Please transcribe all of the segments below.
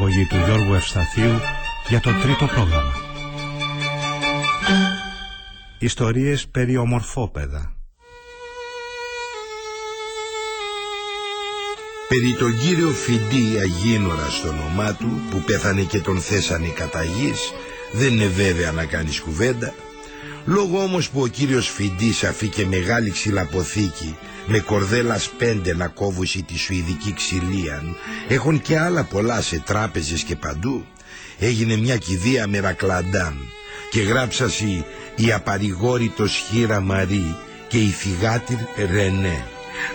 Παραγωγή του Γιώργου Ευσταθίου για το τρίτο πρόγραμμα. Ιστορίες περί ομορφόπεδα. Περί τον κύριο Φιντή Αγίνορα στο όνομά του που πέθανε και τον θέσανε κατά γης, δεν είναι βέβαια να κάνεις κουβέντα Λόγω όμως που ο κύριος Φιντής αφήκε μεγάλη ξυλαποθήκη με κορδέλας πέντε να κόβουσει τη Σουηδική ξυλίαν έχουν και άλλα πολλά σε τράπεζες και παντού. Έγινε μια κηδεία μερακλαντάν και γράψασι η απαρηγόρητος χείρα Μαρή και η φυγάτηρ Ρενέ.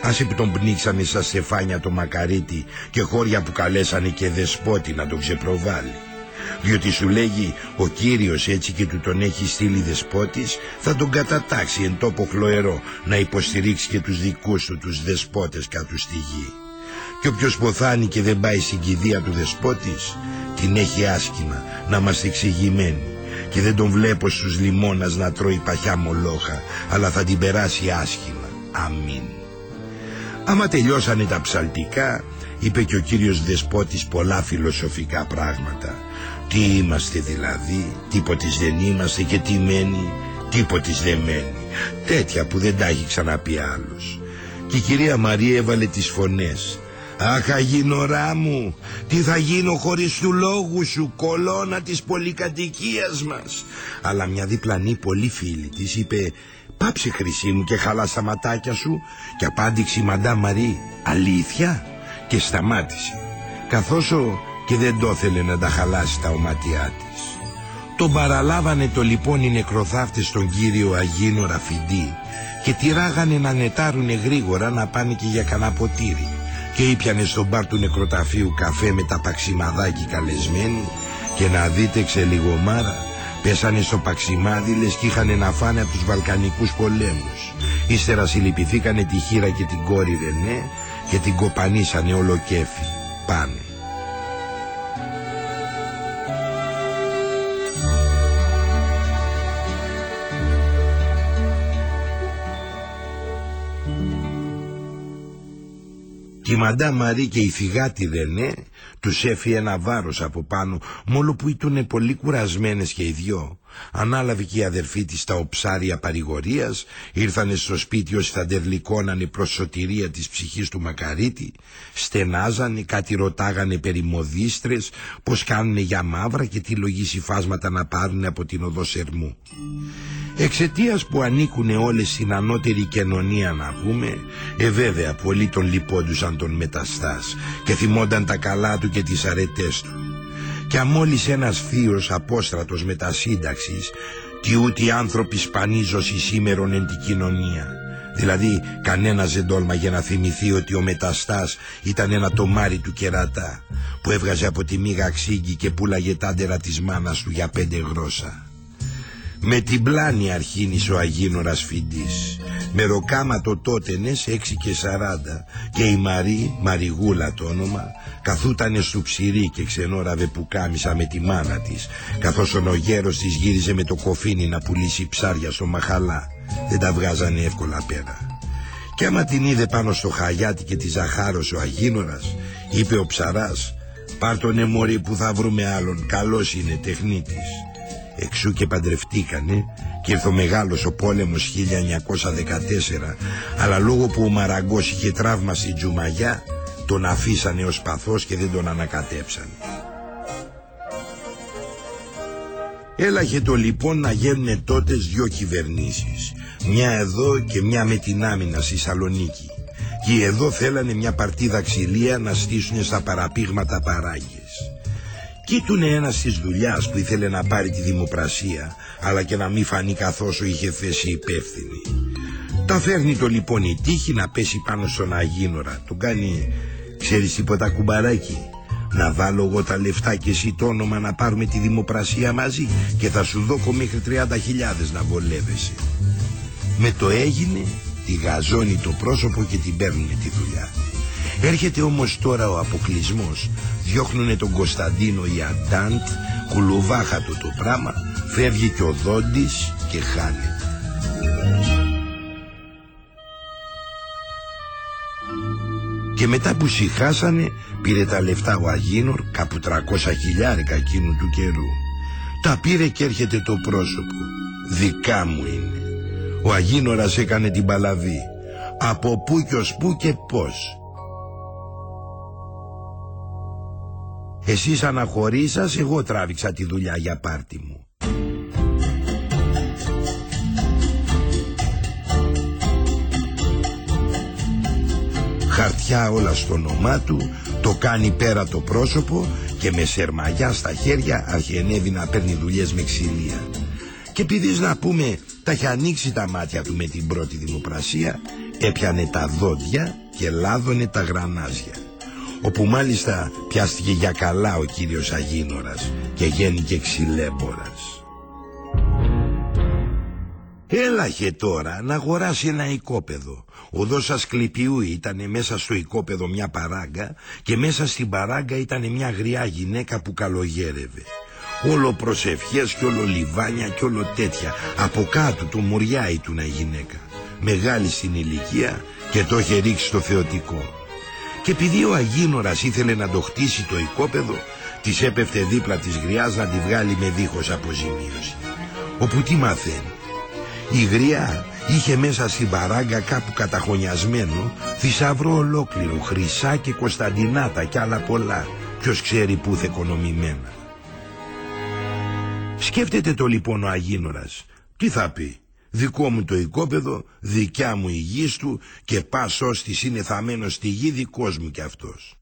Άσε που τον πνίξαμε στα στεφάνια το μακαρίτι και χώρια που καλέσανε και δεσπότη να τον ξεπροβάλει διότι σου λέγει ο Κύριος έτσι και του τον έχει στείλει δεσπότης θα τον κατατάξει εν τόπο χλωερό να υποστηρίξει και τους δικούς του τους δεσπότες κάτω στη γη. Και όποιος ποθάνει και δεν πάει στην κηδεία του δεσπότης την έχει άσχημα να είμαστε εξηγημένοι και δεν τον βλέπω στους λιμώνας να τρώει παχιά μολόχα αλλά θα την περάσει άσχημα. Αμήν. Άμα τελειώσανε τα ψαλτικά είπε και ο κύριος Δεσπότης πολλά φιλοσοφικά πράγματα τι είμαστε δηλαδή, τίποτης δεν είμαστε και τι μένει, τίποτης δεν μένει. Τέτοια που δεν τα έχει ξαναπεί άλλος. Και η κυρία Μαρία έβαλε τις φωνές. Αχ αγίνορά μου, τι θα γίνω χωρίς του λόγου σου, κολόνα της πολυκατοικίας μας. Αλλά μια διπλανή πολύ φίλη της είπε «Πάψε χρυσή μου και χαλά στα ματάκια σου» και απάντηξε η μαντά Μαρή «Αλήθεια» και σταμάτησε. Καθώς ο και δεν το ήθελε να τα χαλάσει τα οματιά της. Τον παραλάβανε το λοιπόν οι νεκροθάφτες τον κύριο Αγίνο Ραφιντή και τυράγανε να νετάρουνε γρήγορα να πάνε και για κανένα ποτήρι. Και ήπιανε στον μπαρ του νεκροταφείου καφέ με τα παξιμαδάκι καλεσμένοι και να δείτε ξελιγομάρα. Πέσανε στο παξιμάδι λες και είχαν να φάνε από τους Βαλκανικούς πολέμους. Ύστερα συλληπιθήκανε τη χείρα και την κόρη Ρενέ και την κοπανίσανε όλο κέφι πάνε η Μαντά Μαρή και η φυγάτη Ρενέ τους έφυγε ένα βάρος από πάνω μόλο που ήταν πολύ κουρασμένες και οι δυο. Ανάλαβε και η αδερφή της τα οψάρια παρηγορίας, ήρθανε στο σπίτι ως θα ντερλικώνανε προς σωτηρία της ψυχής του Μακαρίτη, στενάζανε, κάτι ρωτάγανε περί μοδίστρες, πως κάνουνε για μαύρα και τι λογή φάσματα να πάρουν από την οδό Σερμού. Εξαιτίας που ανήκουνε όλες στην ανώτερη κοινωνία να πούμε, ε βέβαια πολλοί τον λυπόντουσαν τον μεταστάς και θυμόνταν τα καλά του και τις αρετές του. Κι αμόλις ένας θείος απόστρατος μετασύνταξης, τι ούτε οι άνθρωποι σπανίζωσι σήμερον εν την κοινωνία. Δηλαδή κανένας δεν τόλμαγε να θυμηθεί ότι ο μεταστάς ήταν ένα τομάρι του κερατά που έβγαζε από τη μίγα ξύγκη και πουλάγε τάντερα της μάνας του για πέντε γρόσα. Με την πλάνη αρχίνησε ο Αγίνορας Φιντής Με ροκάματο τότενες έξι και σαράντα. Και η Μαρή, Μαριγούλα το όνομα Καθούτανε στο ψυρί και ξενόραβε που κάμισα με τη μάνα της. Καθώς ο νογέρος της γύριζε με το κοφίνι να πουλήσει ψάρια στο μαχαλά. Δεν τα βγάζανε εύκολα πέρα και άμα την είδε πάνω στο χαγιάτι και τη ζαχάρωσε ο Αγίνορας Είπε ο ψαράς Πάρ τον μωρή που θα βρούμε άλλον. Καλός είναι τεχνίτης Εξού και παντρευτήκανε και ήρθε ο μεγάλος ο πόλεμος 1914 αλλά λόγω που ο Μαραγκός είχε τραύμα στην Τζουμαγιά τον αφήσανε ως παθός και δεν τον ανακατέψαν. Έλαχε το λοιπόν να γίνουν τότε δυο κυβερνήσεις μια εδώ και μια με την άμυνα στη Σαλονίκη και εδώ θέλανε μια παρτίδα ξυλία να στήσουν στα παραπήγματα παράγες. Κοίτουνε ένας της δουλειάς που ήθελε να πάρει τη δημοπρασία, αλλά και να μην φανεί καθώς είχε θέσει υπεύθυνη. Τα φέρνει το λοιπόν η τύχη να πέσει πάνω στον Αγίνορα, τον κάνει Ξέρεις τίποτα κουμπαράκι να βάλω εγώ τα λεφτά και εσύ το όνομα να πάρουμε τη δημοπρασία μαζί και θα σου δώκω μέχρι 30.000 να βολεύεσαι. Με το έγινε, τη γαζώνει το πρόσωπο και την παίρνουμε τη δουλειά. Έρχεται όμως τώρα ο αποκλεισμός. Διώχνουνε τον Κωνσταντίνο η Αντάντ, κουλουβάχατο το πράγμα, φεύγει και ο Δόντις και χάνεται. Και μετά που συχάσανε πήρε τα λεφτά ο Αγίνορ κάπου 300 χιλιάρικα εκείνου του καιρού. Τα πήρε και έρχεται το πρόσωπο. Δικά μου είναι. Ο Αγίνορας έκανε την παλαβή. Από πού και ως πού και πώς. Εσείς αναχωρήσας, εγώ τράβηξα τη δουλειά για πάρτι μου. Χαρτιά όλα στο όνομά του, το κάνει πέρα το πρόσωπο και με σερμαγιά στα χέρια αρχιενεύει να παίρνει δουλειές με ξυλία. Και επειδή να πούμε τα είχε ανοίξει τα μάτια του με την πρώτη δημοπρασία, έπιανε τα δόντια και λάδωνε τα γρανάζια όπου μάλιστα πιάστηκε για καλά ο κύριος Αγίνορας και γέννηκε ξυλέμπορας. Έλαχε τώρα να αγοράσει ένα οικόπεδο. Ο δώσας Κλειπιού ήταν μέσα στο οικόπεδο μια παράγκα και μέσα στην παράγκα ήταν μια γριά γυναίκα που καλογέρευε. Όλο προσευχές και όλο λιβάνια και όλο τέτοια. Από κάτω του μουριάει του η γυναίκα. Μεγάλη στην ηλικία και το είχε ρίξει στο θεωτικό. Και επειδή ο Αγίνορας ήθελε να το χτίσει το οικόπεδο, της έπεφτε δίπλα της γριάς να τη βγάλει με δίχως αποζημίωση. Όπου τι μαθαίνει; Η γριά είχε μέσα στην παράγκα κάπου καταχωνιασμένο θησαυρό ολόκληρο, χρυσά και κωνσταντινάτα και άλλα πολλά. Ποιος ξέρει πού θεκονομημένα. Σκέφτεται το λοιπόν ο Αγίνορας. Τι θα πει; Δικό μου το οικόπεδο, δικιά μου η γης του και πας ώστις είναι θαμένος στη γη δικός μου κι αυτός.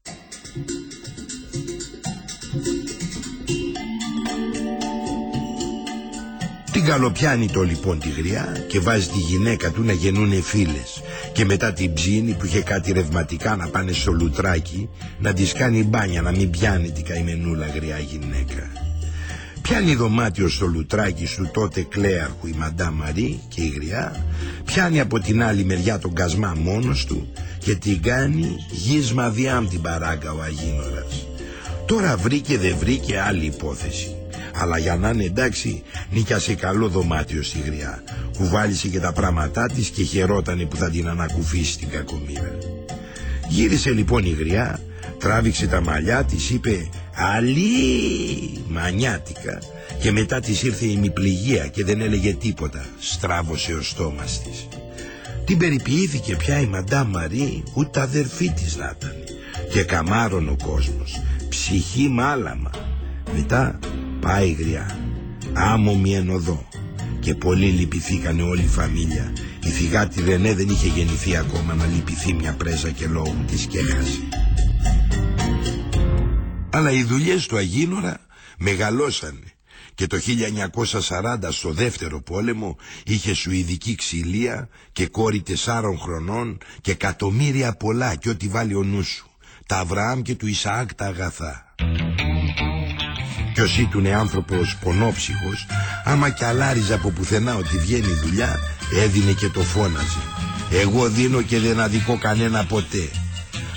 Την καλοπιάνει το λοιπόν τη γριά και βάζει τη γυναίκα του να γεννούνε φίλες και μετά την ψήνη που είχε κάτι ρευματικά να πάνε στο λουτράκι να της κάνει μπάνια να μην πιάνει την καημενούλα γριά γυναίκα. Πιάνει δωμάτιο στο λουτράκι του τότε κλέαρχου η Μαντά Μαρή και η Γριά; Πιάνει από την άλλη μεριά τον κασμά μόνος του Και την κάνει γύσμα διάμ την παράγκα ο Αγίνορας Τώρα βρήκε δεν βρήκε άλλη υπόθεση. Αλλά για να είναι εντάξει νίκιασε καλό δωμάτιο στη γριά. Κουβάλισε και τα πράγματά της και χαιρότανε που θα την ανακουφίσει την κακομήρα Γύρισε λοιπόν η γριά Τράβηξε τα μαλλιά της είπε «Αλή» μανιάτικα και μετά της ήρθε η μυπληγία και δεν έλεγε τίποτα στράβωσε ο στόμας της. Την περιποιήθηκε πια η Μαντά Μαρή ούτε αδερφή της να ήταν. Και καμάρων ο κόσμος ψυχή μάλαμα. Μετά πάει γριά άμμο εν οδό. Και πολύ λυπηθήκανε όλη η φαμίλια. Η θυγάτη Ρενέ δεν είχε γεννηθεί ακόμα να λυπηθεί μια πρέζα και λόγου της και έχασε αλλά οι δουλειές του Αγίνορα μεγαλώσανε και το 1940 στο δεύτερο πόλεμο είχε σουηδική ξυλία και κόρη τεσσάρων χρονών και εκατομμύρια πολλά και ό,τι βάλει ο νους σου. Τα Αβραάμ και του Ισαάκ τα αγαθά. Κι ως ήτουνε άνθρωπος πονόψυχος, άμα κι αλάριζε από πουθενά ότι βγαίνει δουλειά, έδινε και το φώναζε. Εγώ δίνω και δεν αδικώ κανένα ποτέ.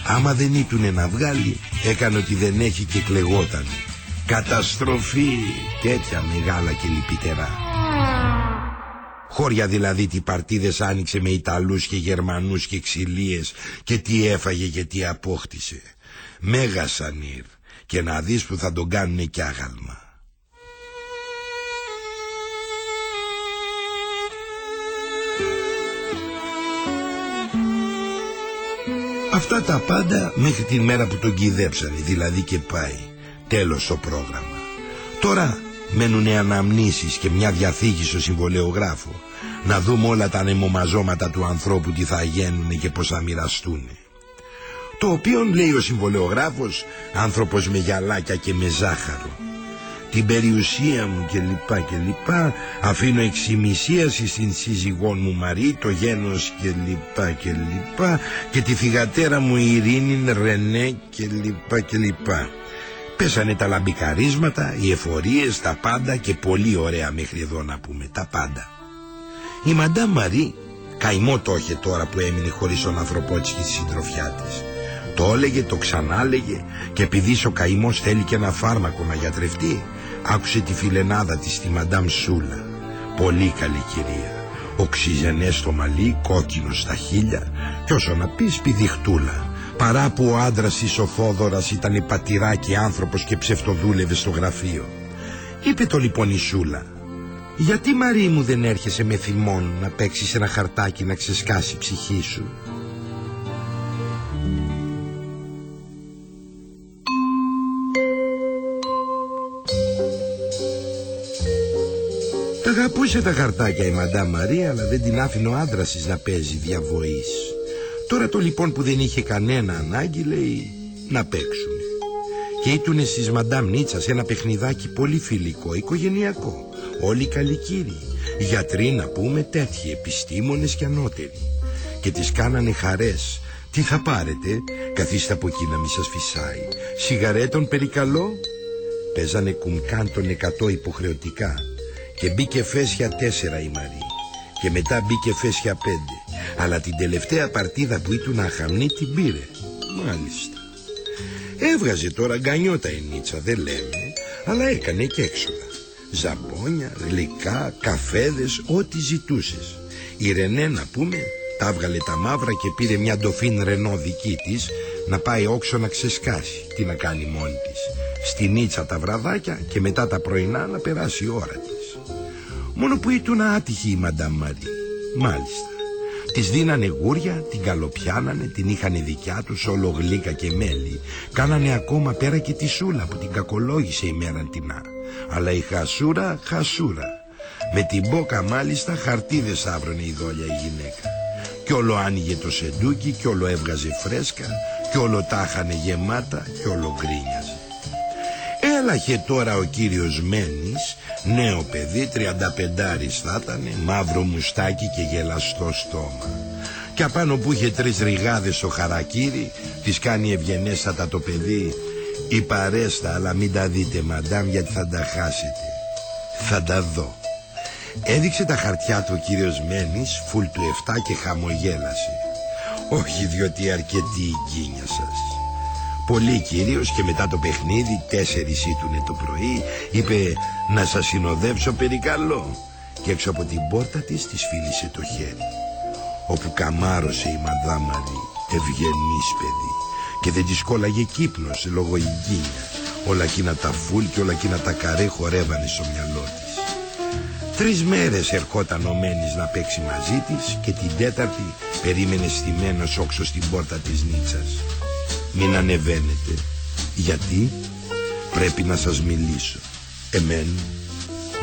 Άμα δεν ήτουνε να βγάλει έκανε ότι δεν έχει και κλεγόταν. Καταστροφή τέτοια μεγάλα και λυπητερά. Χώρια δηλαδή τι παρτίδες άνοιξε με Ιταλούς και Γερμανούς και ξυλίες και τι έφαγε και τι απόκτησε. Μέγα σανίρ και να δεις που θα τον κάνουνε κι άγαλμα. Αυτά τα πάντα μέχρι την μέρα που τον κυδέψανε, δηλαδή και πάει. Τέλος το πρόγραμμα. Τώρα μένουνε αναμνήσεις και μια διαθήκη στο συμβολεογράφο. Να δούμε όλα τα ανεμομαζώματα του ανθρώπου τι θα γίνουνε και πώς θα μοιραστούν. Το οποίο λέει ο συμβολεογράφος άνθρωπος με γυαλάκια και με ζάχαρο. Την περιουσία μου και λοιπά και λοιπά. Αφήνω εξημισίαση στην σύζυγόν μου Μαρή το γένος και λοιπά και λοιπά. Και τη θυγατέρα μου Ειρήνη Ρενέ και λοιπά και λοιπά. Πέσανε τα λαμπικαρίσματα οι εφορίες τα πάντα και πολύ ωραία μέχρι εδώ να πούμε τα πάντα. Η Μαντά Μαρή καημό το είχε τώρα που έμεινε χωρίς τον άνθρωπό της και τη συντροφιά της. Το έλεγε, το ξανάλεγε και επειδή ο καημός θέλει και ένα φάρμακο να γιατρευτεί άκουσε τη φιλενάδα της τη Μαντάμ Σούλα. Πολύ καλή κυρία. Οξυζενέ στο μαλλί, κόκκινο στα χείλια και όσο να πεις πηδιχτούλα. Παρά που ο άντρας της ο Θόδωρας ήταν πατηράκι άνθρωπος και ψευτοδούλευε στο γραφείο. Είπε το λοιπόν η Σούλα. Γιατί Μαρή μου δεν έρχεσαι με θυμόν να παίξεις ένα χαρτάκι να ξεσκάσει η ψυχή σου; Αγαπούσε τα χαρτάκια η Μαντά Μαρία αλλά δεν την άφηνε ο άντρας της να παίζει διαβοής. Τώρα το λοιπόν που δεν είχε κανένα ανάγκη λέει να παίξουν. Και ήτουνε στις Μαντάμ Νίτσας ένα παιχνιδάκι πολύ φιλικό, οικογενειακό. Όλοι καλοί κύριοι, γιατροί να πούμε τέτοιοι, επιστήμονες και ανώτεροι. Και τις κάνανε χαρές. Τι θα πάρετε, καθίστε από εκεί να μη σας φυσάει. Σιγαρέτων περικαλώ; Παίζανε κουμκάν των εκατό υποχρεωτικά και μπήκε φέσια τέσσερα η Μαρή. Και μετά μπήκε φέσια πέντε. Αλλά την τελευταία παρτίδα που ήτουν αχαμνή την πήρε. Μάλιστα. Έβγαζε τώρα γκανιώτα η Νίτσα δεν λέμε αλλά έκανε και έξοδα. Ζαμπόνια, γλυκά, καφέδες ό,τι ζητούσες. Η Ρενέ να πούμε τα έβγαλε τα μαύρα και πήρε μια ντοφίν Ρενό δική της να πάει όξο να ξεσκάσει. Τι να κάνει μόνη της. Στη Νίτσα τα βραδάκια και μετά τα πρωινά να περάσει η ώρα της Μόνο που ήταν άτυχη η Μαντάμ Μαρή. Μάλιστα. Της δίνανε γούρια, την καλοπιάνανε, την είχανε δικιά τους όλο γλύκα και μέλι. Κάνανε ακόμα πέρα και τη σούλα που την κακολόγησε η μέρα τεινά. Αλλά η χασούρα, χασούρα. Με την μπόκα μάλιστα χαρτίδες άβρωνε η δόλια η γυναίκα. Κι όλο άνοιγε το σεντούκι κι όλο έβγαζε φρέσκα κι όλο τάχανε γεμάτα κι όλο γκρίνιαζε. Έλαχε τώρα ο κύριος Μένης, νέο παιδί, τριανταπεντάρης θα ήταν, μαύρο μουστάκι και γελαστό στόμα. Και απάνω που είχε τρεις ριγάδες στο χαρακύρι, της κάνει ευγενέστατα το παιδί, η παρέστα, αλλά μην τα δείτε μαντάμ γιατί θα τα χάσετε. Θα τα δω. Έδειξε τα χαρτιά του ο κύριος Μένης, φουλ του 7 και χαμογέλασε. Όχι διότι αρκετή η γκίνια σας. Πολύ κύριος και μετά το παιχνίδι τέσσερις ήτουνε το πρωί είπε να σας συνοδεύσω περικαλώ και έξω από την πόρτα της της φίλησε το χέρι όπου καμάρωσε η μαδάμαρη ευγενής παιδί. Και δεν της κόλλαγε κύπνος λόγω υγιεινιας όλα εκείνα τα φουλ και όλα εκείνα τα καρέ χορεύανε στο μυαλό της. Τρεις μέρες ερχόταν ο Μένης να παίξει μαζί της και την τέταρτη περίμενε στημένος όξω στην πόρτα της Νίτσας μην ανεβαίνετε γιατί πρέπει να σας μιλήσω. Εμέν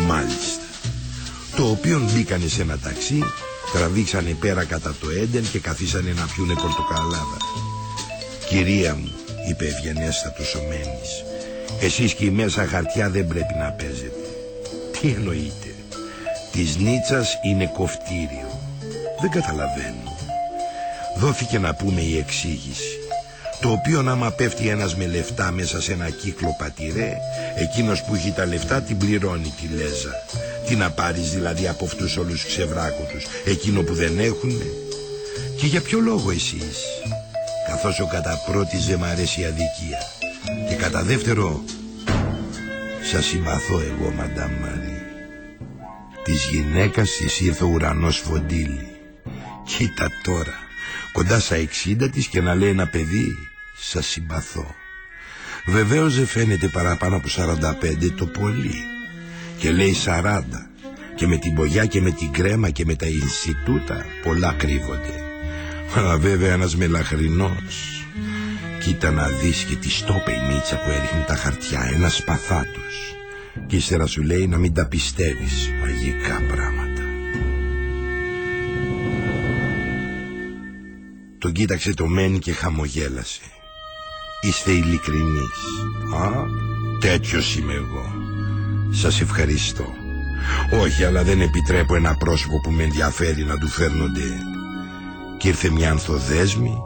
μάλιστα. Το οποίο μπήκανε σε ένα ταξί τραβήξανε πέρα κατά το έντεν και καθίσανε να πιούνε κορτοκαλάδα κυρία μου είπε ευγενέστατος ο Μένης εσείς και η μέσα χαρτιά δεν πρέπει να παίζετε τι εννοείτε της Νίτσας είναι κοφτήριο δεν καταλαβαίνω δόθηκε να πούμε η εξήγηση το οποίο άμα πέφτει ένας με λεφτά μέσα σε ένα κύκλο πατηρέ εκείνος που έχει τα λεφτά την πληρώνει τη λέζα. Τι να πάρεις δηλαδή από αυτούς όλους ξεβράκωτους εκείνο που δεν έχουν και για ποιο λόγο εσείς; Καθώς ο κατά πρώτης δεν μ' αρέσει η αδικία. Και κατά δεύτερο σας συμπαθώ εγώ μαντάμ Μαρή. Της γυναίκας της ήρθε ο ουρανός φοντίλη κοίτα τώρα κοντά στα εξήντα της και να λέει ένα παιδί σας συμπαθώ. Βεβαίως δεν φαίνεται παραπάνω από 45 το πολύ. Και λέει 40. Και με την πογιά και με την κρέμα και με τα Ινστιτούτα πολλά κρύβονται. Αλλά βέβαια ένας μελαχρινός. Κοίτα να δεις και τη στόπε η μίτσα που έριχνε τα χαρτιά, ένα σπαθάτος. Και ύστερα σου λέει να μην τα πιστεύεις, μαγικά πράγματα. Τον κοίταξε το μένει και χαμογέλασε. Είστε ειλικρινείς. Α, τέτοιος είμαι εγώ. Σας ευχαριστώ. Όχι, αλλά δεν επιτρέπω ένα πρόσωπο που με ενδιαφέρει να του φέρνονται. Και ήρθε μια ανθοδέσμη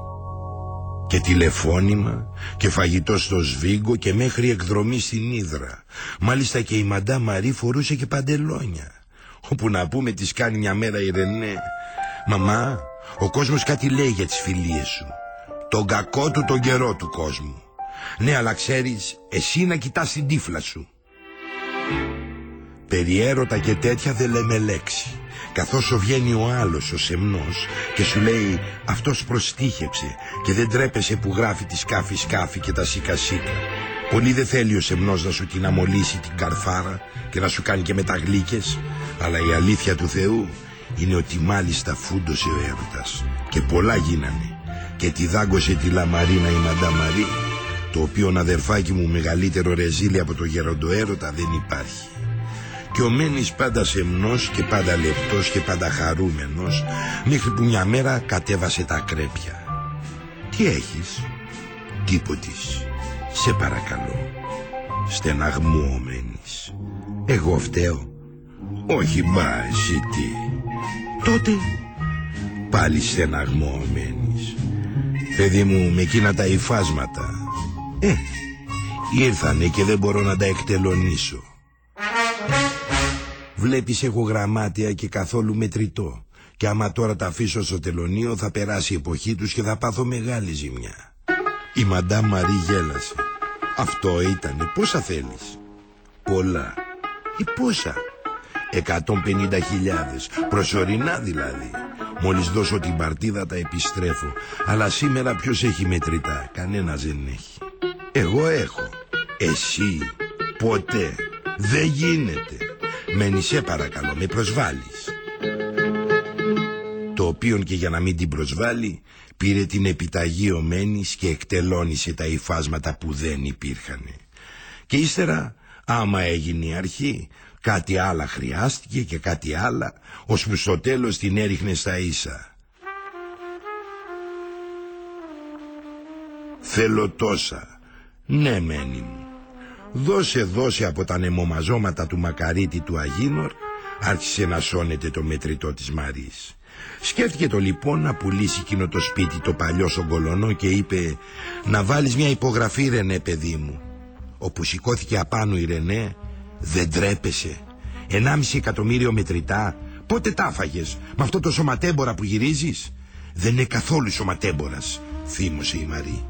και τηλεφώνημα και φαγητό στο Σβίγκο και μέχρι εκδρομή στην Ήδρα. Μάλιστα και η Μαντά Μαρή φορούσε και παντελόνια. Όπου να πούμε της κάνει μια μέρα η Ρενέ. Μαμά, ο κόσμος κάτι λέει για τις φιλίες σου. Τον κακό του τον καιρό του κόσμου. Ναι, αλλά ξέρεις, εσύ να κοιτάς την τύφλα σου. Περί έρωτα και τέτοια δεν λέμε λέξη. Καθώς σου βγαίνει ο άλλος ο σεμνός και σου λέει αυτός προστίχεψε και δεν τρέπεσαι που γράφει τη σκάφη σκάφη και τα σίκα σίκα. Πολύ δεν θέλει ο σεμνός να σου την αμολύσει την καρφάρα και να σου κάνει και μεταγλίκες, αλλά η αλήθεια του Θεού είναι ότι μάλιστα φούντωσε ο έρωτας και πολλά γίνανε και τη δάγκωσε τη λαμαρίνα η Μαντά Μαρή το οποίο αδερφάκι μου μεγαλύτερο ρεζίλι από το γεροντοέρωτα δεν υπάρχει. Και ο Μένης πάντα σεμνός και πάντα λεπτός και πάντα χαρούμενος μέχρι που μια μέρα κατέβασε τα κρέπια τι έχεις; Τίποτης. Σε παρακαλώ. Στεναγμού ο Μένης. Εγώ φταίω. Όχι μπα εσύ τι. Τότε πάλι στεναγμό ο Μένης παιδί μου με εκείνα τα υφάσματα ε ήρθανε και δεν μπορώ να τα εκτελονίσω Βλέπεις έχω γραμμάτια και καθόλου μετρητό. Και άμα τώρα τα αφήσω στο τελωνίο θα περάσει η εποχή τους και θα πάθω μεγάλη ζημιά. Η μαντά Μαρή γέλασε. Αυτό ήτανε. Πόσα θέλεις; Πολλά. Ή πόσα; Εκατόν πενήντα χιλιάδες. Προσωρινά δηλαδή. Μόλις δώσω την παρτίδα τα επιστρέφω. Αλλά σήμερα ποιος έχει μετρητά; Κανένας δεν έχει. Εγώ έχω. Εσύ. Ποτέ. Δεν γίνεται. Μένει σε παρακαλώ, με προσβάλλεις. Το οποίον και για να μην την προσβάλλει πήρε την επιταγή ο Μένης και εκτελώνησε τα υφάσματα που δεν υπήρχαν. Και ύστερα άμα έγινε η αρχή κάτι άλλα χρειάστηκε και κάτι άλλα ώσπου στο τέλος την έριχνε στα ίσα. Θέλω τόσα. Ναι μένει μου. Δώσε δώσε από τα νεμομαζώματα του Μακαρίτη του Αγίνορ άρχισε να σώνεται το μετρητό της Μαρής. Σκέφτηκε το λοιπόν να πουλήσει εκείνο το σπίτι το παλιό στον κολονό και είπε «Να βάλεις μια υπογραφή Ρενέ παιδί μου». Όπου σηκώθηκε απάνω η Ρενέ «Δεν τρέπεσαι. Ενάμιση εκατομμύριο μετρητά. Πότε τα φάγες, με αυτό το σωματέμπορα που γυρίζεις». «Δεν είναι καθόλου σωματέμπορας», θύμωσε η Μαρή.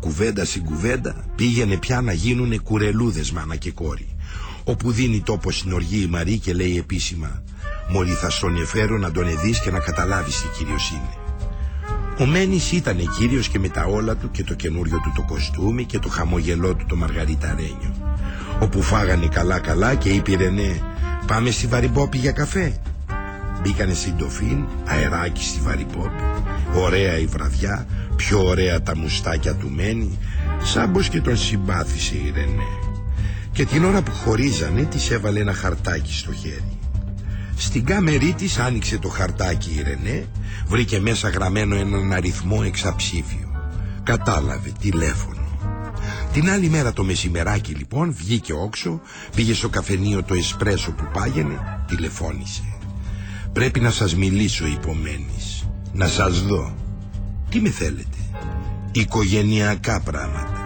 Κουβέντα στην κουβέντα πήγαινε πια να γίνουνε κουρελούδες μάνα και κόρη. Όπου δίνει τόπο στην οργή η Μαρή και λέει επίσημα «Μωρή θα στον εφέρω να τον εδείς και να καταλάβεις τι κύριος είναι». Ο Μένης ήταν κύριος και με τα όλα του και το καινούριο του το κοστούμι και το χαμογελό του το μαργαριταρένιο. Όπου φάγανε καλά καλά και είπε «Ναι, πάμε στη Βαριμπόπη για καφέ». Μπήκανε στην Τοφίν, αεράκι στη Βαριμπόπη. Ωραία η βραδιά, πιο ωραία τα μουστάκια του μένει Σάμπος και τον συμπάθησε η Ρενέ. Και την ώρα που χωρίζανε της έβαλε ένα χαρτάκι στο χέρι. Στην κάμερή της άνοιξε το χαρτάκι η Ρενέ Βρήκε μέσα γραμμένο έναν αριθμό εξαψήφιο. Κατάλαβε τηλέφωνο την άλλη μέρα το μεσημεράκι λοιπόν βγήκε όξο, πήγε στο καφενείο το εσπρέσο που πάγαινε, τηλεφώνησε. Πρέπει να σας μιλήσω υπομένης, να σας δω. Τι με θέλετε; Οικογενειακά πράγματα.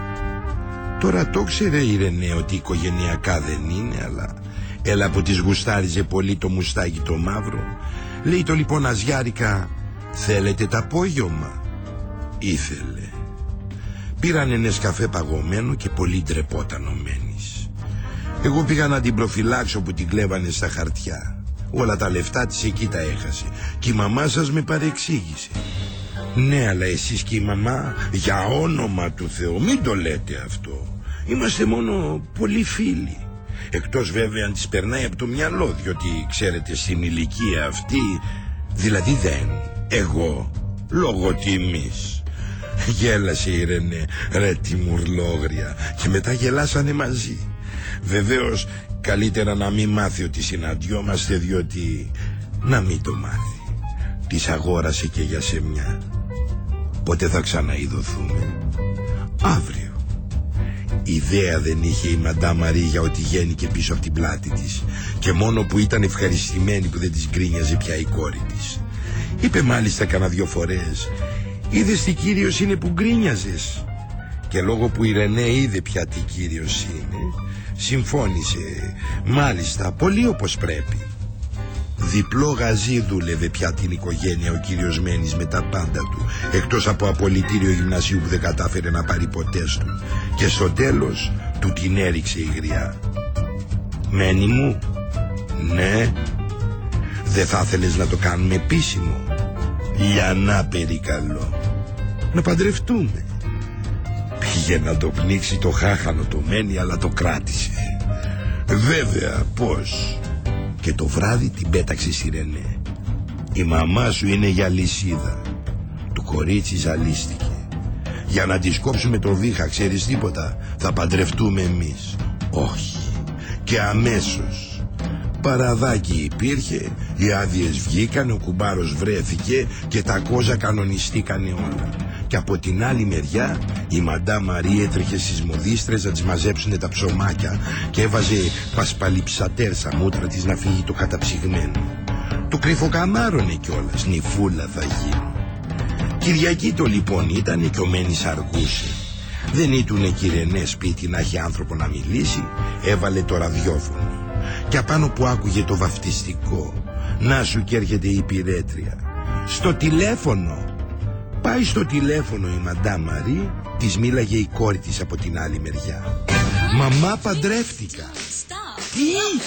Τώρα το ξέρε η Ρενέ ότι οικογενειακά δεν είναι, αλλά έλα που της γουστάριζε πολύ το μουστάκι το μαύρο. Λέει το λοιπόν αζιάρικα, θέλετε τα απόγευμα. Ήθελε. Πήραν ένα καφέ παγωμένο και πολύ ντρεπόταν ο Μένης. Εγώ πήγα να την προφυλάξω που την κλέβανε στα χαρτιά. Όλα τα λεφτά της εκεί τα έχασε. Και η μαμά σας με παρεξήγησε. Ναι, αλλά εσείς και η μαμά, για όνομα του Θεού, μην το λέτε αυτό. Είμαστε μόνο πολύ φίλοι. Εκτός βέβαια αν τις περνάει από το μυαλό, διότι ξέρετε στην ηλικία αυτή, δηλαδή δεν, εγώ, λόγω τιμής. Γέλασε η Ρενέ, ρε τη μουρλόγρια, και μετά γελάσανε μαζί. Βεβαίως, καλύτερα να μην μάθει ότι συναντιόμαστε, διότι να μην το μάθει. Της αγόρασε και για σεμιά. Πότε θα ξαναειδωθούμε; Αύριο. Ιδέα δεν είχε η Μαντά Μαρή για ότι γέννηκε πίσω από την πλάτη της και μόνο που ήταν ευχαριστημένη που δεν της γκρίνιαζε πια η κόρη της. Είπε μάλιστα κανένα δυο φορές «Είδες τι κύριος είναι που γκρίνιαζες» και λόγω που η Ρενέ είδε πια τι κύριος είναι συμφώνησε μάλιστα πολύ όπως πρέπει. Διπλό γαζί δούλευε πια την οικογένεια ο κύριος Μένης με τα πάντα του εκτός από απολυτήριο γυμνασίου που δεν κατάφερε να πάρει ποτέ του και στο τέλος του την έριξε η γριά. Μένη μου, ναι, δεν θα ήθελες να το κάνουμε επίσημο. Για να περικαλώ. Να παντρευτούμε. Πήγε να το πνίξει το χάχανο το μένει αλλά το κράτησε. Βέβαια πως. Και το βράδυ την πέταξε στη Ρενέ. Η μαμά σου είναι για λυσίδα. Του κορίτσι ζαλίστηκε. Για να τη κόψουμε το βήχα ξέρεις τίποτα. Θα παντρευτούμε εμείς. Όχι. Και αμέσως. Παραδάκι υπήρχε, οι άδειες βγήκαν, ο κουμπάρος βρέθηκε και τα κόζα κανονιστήκανε όλα και από την άλλη μεριά η Μαντά Μαρή έτρεχε στις μοδίστρες να τις μαζέψουν τα ψωμάκια και έβαζε πασπαλιψατέρ στα μούτρα της να φύγει το καταψυγμένο. Το κρυφοκαμάρωνε κιόλας, νυφούλα θα γίνει. Κυριακή το λοιπόν ήταν και ο Μένης αργούσε. Δεν ήτουνε κυρενές σπίτι να έχει άνθρωπο να μιλήσει, έβαλε το ραδιόφωνο. Και απάνω που άκουγε το βαφτιστικό, να σου και έρχεται η πυρέτρια. Στο τηλέφωνο. Πάει στο τηλέφωνο η Μαντά Μαρή Της μίλαγε η κόρη της από την άλλη μεριά. Μαμά παντρεύτηκα. Τι;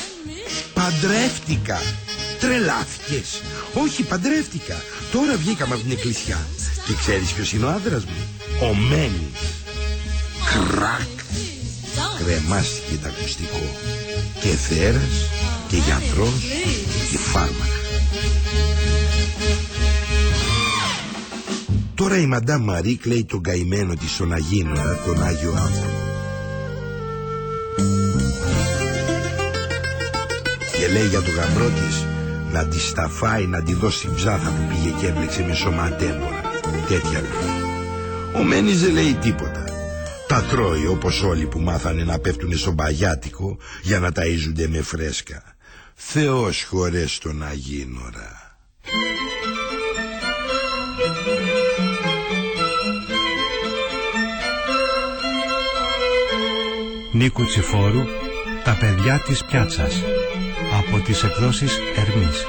Παντρεύτηκα. Τρελάθηκες. Όχι παντρεύτηκα. Τώρα βγήκαμε από την εκκλησιά. Και ξέρεις ποιος είναι ο άντρας μου; Ο Μένης. Κρακ. Κρεμάστηκε το ακουστικό Και θέρας Και γιατρός Και φάρμακα Τώρα η Μαντά Μαρή κλαίει τον καημένο της στον Αγίνορα, τον Άγιο άνθρωπο. Και λέει για τον γαμπρό της να τη σταφάει, να τη δώσει ψάθα που πήγε και έμπλεξε με σωματέμπορα. Τέτοια λέει. Ο Μένης δεν λέει τίποτα. Τα τρώει όπως όλοι που μάθανε να πέφτουνε στον παγιάτικο για να ταΐζονται με φρέσκα. Θεός χωρές τον Αγίνορα. Νίκου Τσιφόρου «Τα παιδιά της πιάτσας» από τις εκδόσεις Ερμής.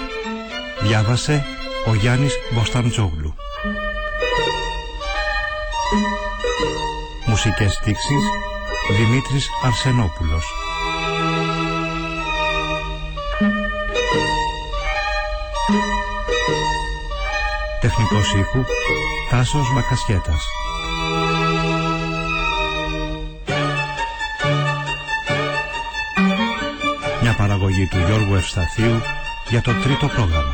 Διάβασε ο Γιάννης Μποσταντζόγλου. Μουσικές στίξεις Δημήτρης Αρσενόπουλος. Τεχνικός ήχου Τάσος Μακασχέτας. παραγωγή του Γιώργου Ευσταθίου για το τρίτο πρόγραμμα.